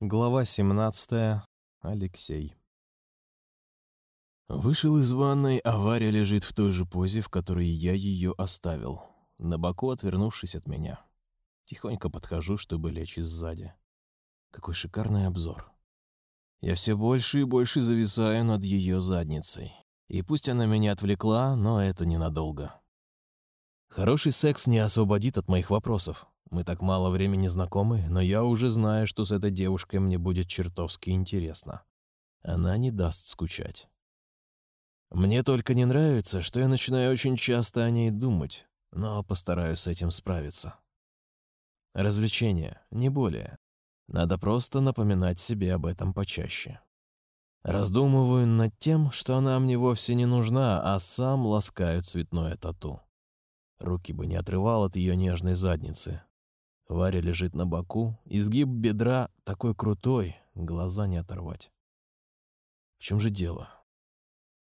Глава 17. Алексей. Вышел из ванной, а Варя лежит в той же позе, в которой я ее оставил, на боку отвернувшись от меня. Тихонько подхожу, чтобы лечь сзади. Какой шикарный обзор. Я все больше и больше зависаю над ее задницей. И пусть она меня отвлекла, но это ненадолго. Хороший секс не освободит от моих вопросов. Мы так мало времени знакомы, но я уже знаю, что с этой девушкой мне будет чертовски интересно. Она не даст скучать. Мне только не нравится, что я начинаю очень часто о ней думать, но постараюсь с этим справиться. Развлечение, не более. Надо просто напоминать себе об этом почаще. Раздумываю над тем, что она мне вовсе не нужна, а сам ласкаю цветное тату. Руки бы не отрывал от ее нежной задницы, Варя лежит на боку, изгиб бедра такой крутой, глаза не оторвать. В чем же дело?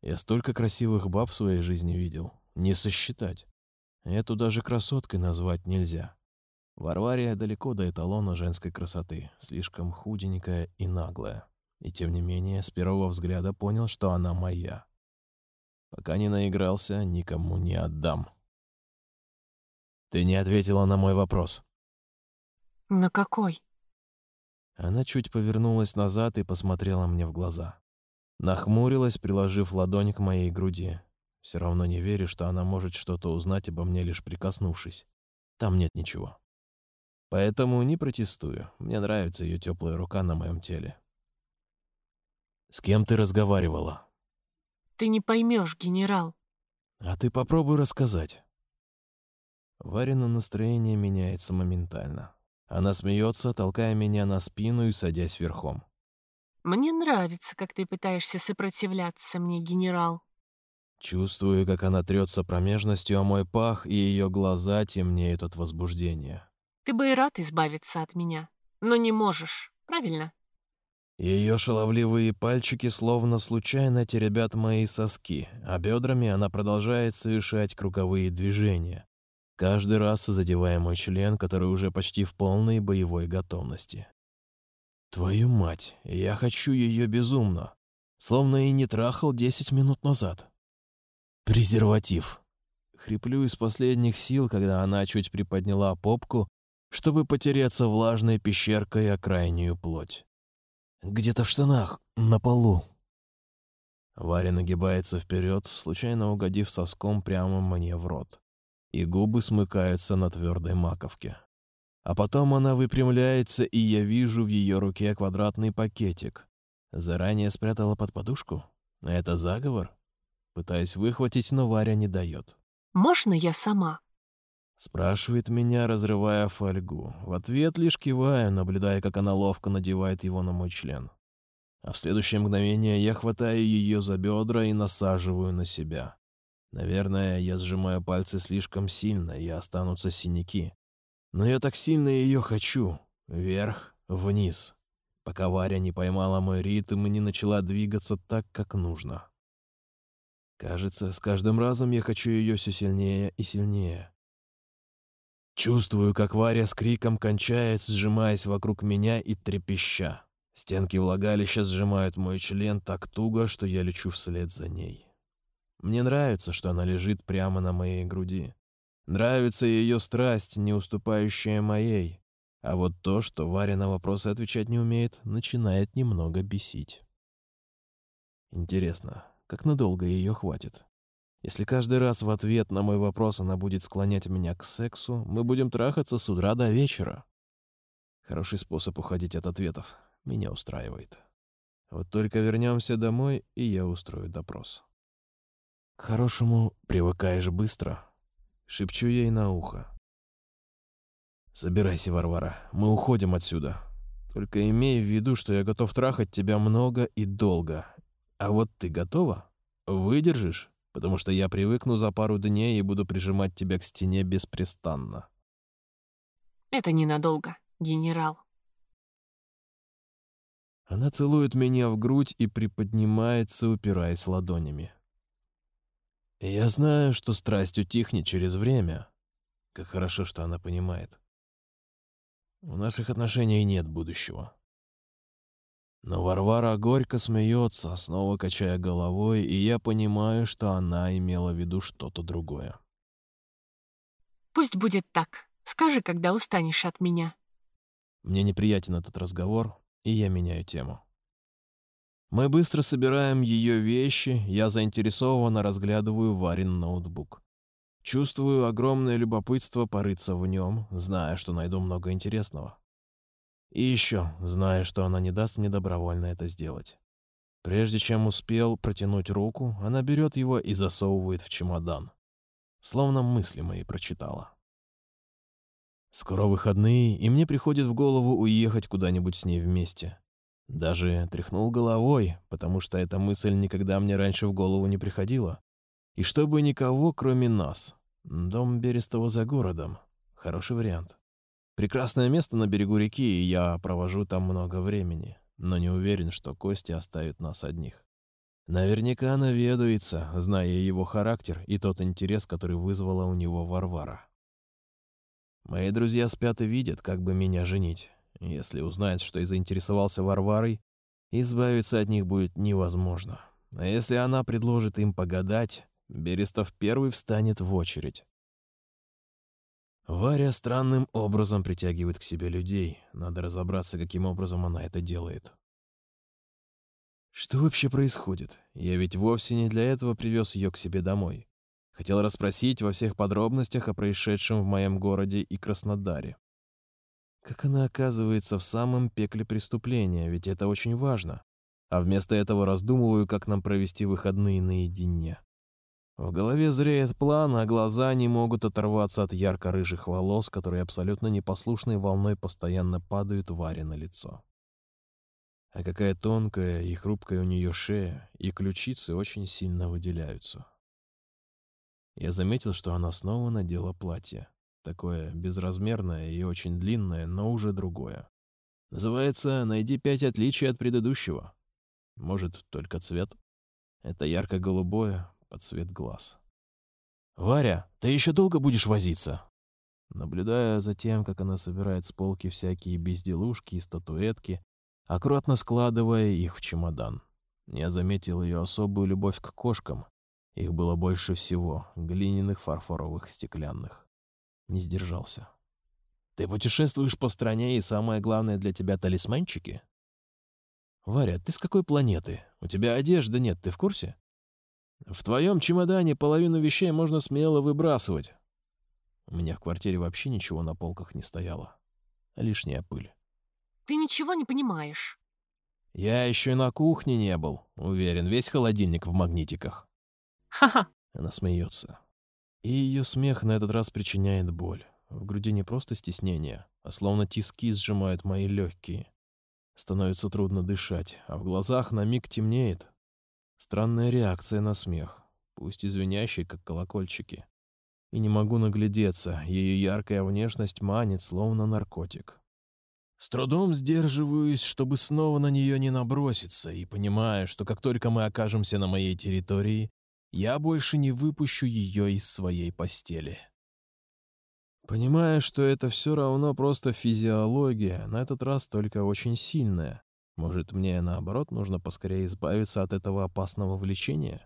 Я столько красивых баб в своей жизни видел, не сосчитать. Эту даже красоткой назвать нельзя. Варвария далеко до эталона женской красоты, слишком худенькая и наглая. И тем не менее, с первого взгляда понял, что она моя. Пока не наигрался, никому не отдам. Ты не ответила на мой вопрос. «На какой?» Она чуть повернулась назад и посмотрела мне в глаза. Нахмурилась, приложив ладонь к моей груди. Все равно не верю, что она может что-то узнать обо мне, лишь прикоснувшись. Там нет ничего. Поэтому не протестую. Мне нравится ее теплая рука на моем теле. «С кем ты разговаривала?» «Ты не поймешь, генерал». «А ты попробуй рассказать». Варина настроение меняется моментально. Она смеется, толкая меня на спину и садясь верхом. «Мне нравится, как ты пытаешься сопротивляться мне, генерал». Чувствую, как она трется промежностью о мой пах, и ее глаза темнеют от возбуждения. «Ты бы и рад избавиться от меня, но не можешь, правильно?» Ее шаловливые пальчики словно случайно теребят мои соски, а бедрами она продолжает совершать круговые движения, каждый раз задевая мой член, который уже почти в полной боевой готовности. Твою мать, я хочу ее безумно, словно и не трахал десять минут назад. Презерватив. Хриплю из последних сил, когда она чуть приподняла попку, чтобы потереться влажной пещеркой о крайнюю плоть. Где-то в штанах, на полу. Варя нагибается вперед, случайно угодив соском прямо мне в рот и губы смыкаются на твердой маковке. А потом она выпрямляется, и я вижу в ее руке квадратный пакетик. Заранее спрятала под подушку? Это заговор? Пытаюсь выхватить, но Варя не дает. «Можно я сама?» Спрашивает меня, разрывая фольгу. В ответ лишь киваю, наблюдая, как она ловко надевает его на мой член. А в следующее мгновение я хватаю ее за бедра и насаживаю на себя. Наверное, я сжимаю пальцы слишком сильно, и останутся синяки. Но я так сильно ее хочу. Вверх, вниз. Пока Варя не поймала мой ритм и не начала двигаться так, как нужно. Кажется, с каждым разом я хочу ее все сильнее и сильнее. Чувствую, как Варя с криком кончает, сжимаясь вокруг меня и трепеща. Стенки влагалища сжимают мой член так туго, что я лечу вслед за ней. Мне нравится, что она лежит прямо на моей груди. Нравится ее страсть, не уступающая моей. А вот то, что Варя на вопросы отвечать не умеет, начинает немного бесить. Интересно, как надолго ее хватит? Если каждый раз в ответ на мой вопрос она будет склонять меня к сексу, мы будем трахаться с утра до вечера. Хороший способ уходить от ответов. Меня устраивает. Вот только вернемся домой, и я устрою допрос. К хорошему привыкаешь быстро. Шепчу ей на ухо. Собирайся, Варвара, мы уходим отсюда. Только имей в виду, что я готов трахать тебя много и долго. А вот ты готова? Выдержишь? Потому что я привыкну за пару дней и буду прижимать тебя к стене беспрестанно. Это ненадолго, генерал. Она целует меня в грудь и приподнимается, упираясь ладонями. Я знаю, что страсть утихнет через время. Как хорошо, что она понимает. У наших отношений нет будущего. Но Варвара горько смеется, снова качая головой, и я понимаю, что она имела в виду что-то другое. Пусть будет так. Скажи, когда устанешь от меня. Мне неприятен этот разговор, и я меняю тему. Мы быстро собираем ее вещи, я заинтересованно разглядываю Варин ноутбук. Чувствую огромное любопытство порыться в нем, зная, что найду много интересного. И еще, зная, что она не даст мне добровольно это сделать. Прежде чем успел протянуть руку, она берет его и засовывает в чемодан. Словно мысли мои прочитала. Скоро выходные, и мне приходит в голову уехать куда-нибудь с ней вместе. Даже тряхнул головой, потому что эта мысль никогда мне раньше в голову не приходила. И чтобы никого, кроме нас. Дом Берестова за городом. Хороший вариант. Прекрасное место на берегу реки, и я провожу там много времени. Но не уверен, что Костя оставит нас одних. Наверняка наведается, зная его характер и тот интерес, который вызвала у него Варвара. Мои друзья спят и видят, как бы меня женить. Если узнают, что я заинтересовался Варварой, избавиться от них будет невозможно. А если она предложит им погадать, Берестов первый встанет в очередь. Варя странным образом притягивает к себе людей. Надо разобраться, каким образом она это делает. Что вообще происходит? Я ведь вовсе не для этого привез ее к себе домой. Хотел расспросить во всех подробностях о происшедшем в моем городе и Краснодаре. Как она оказывается в самом пекле преступления, ведь это очень важно. А вместо этого раздумываю, как нам провести выходные наедине. В голове зреет план, а глаза не могут оторваться от ярко-рыжих волос, которые абсолютно непослушной волной постоянно падают Варе на лицо. А какая тонкая и хрупкая у нее шея, и ключицы очень сильно выделяются. Я заметил, что она снова надела платье. Такое безразмерное и очень длинное, но уже другое. Называется «Найди пять отличий от предыдущего». Может, только цвет? Это ярко-голубое под цвет глаз. «Варя, ты еще долго будешь возиться?» Наблюдая за тем, как она собирает с полки всякие безделушки и статуэтки, аккуратно складывая их в чемодан. Я заметил ее особую любовь к кошкам. Их было больше всего, глиняных, фарфоровых, стеклянных не сдержался. «Ты путешествуешь по стране, и самое главное для тебя — талисманчики?» «Варя, ты с какой планеты? У тебя одежды нет, ты в курсе?» «В твоем чемодане половину вещей можно смело выбрасывать». У меня в квартире вообще ничего на полках не стояло. Лишняя пыль. «Ты ничего не понимаешь». «Я еще и на кухне не был. Уверен, весь холодильник в магнитиках». «Ха-ха». Она смеется. И ее смех на этот раз причиняет боль. В груди не просто стеснение, а словно тиски сжимают мои легкие. Становится трудно дышать, а в глазах на миг темнеет. Странная реакция на смех, пусть извиняющий, как колокольчики. И не могу наглядеться, ее яркая внешность манит, словно наркотик. С трудом сдерживаюсь, чтобы снова на нее не наброситься, и понимаю, что как только мы окажемся на моей территории, я больше не выпущу ее из своей постели. Понимая, что это все равно просто физиология, на этот раз только очень сильная. Может, мне, наоборот, нужно поскорее избавиться от этого опасного влечения?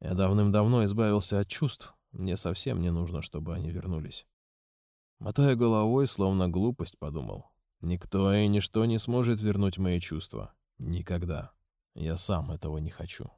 Я давным-давно избавился от чувств. Мне совсем не нужно, чтобы они вернулись. Мотая головой, словно глупость, подумал. Никто и ничто не сможет вернуть мои чувства. Никогда. Я сам этого не хочу.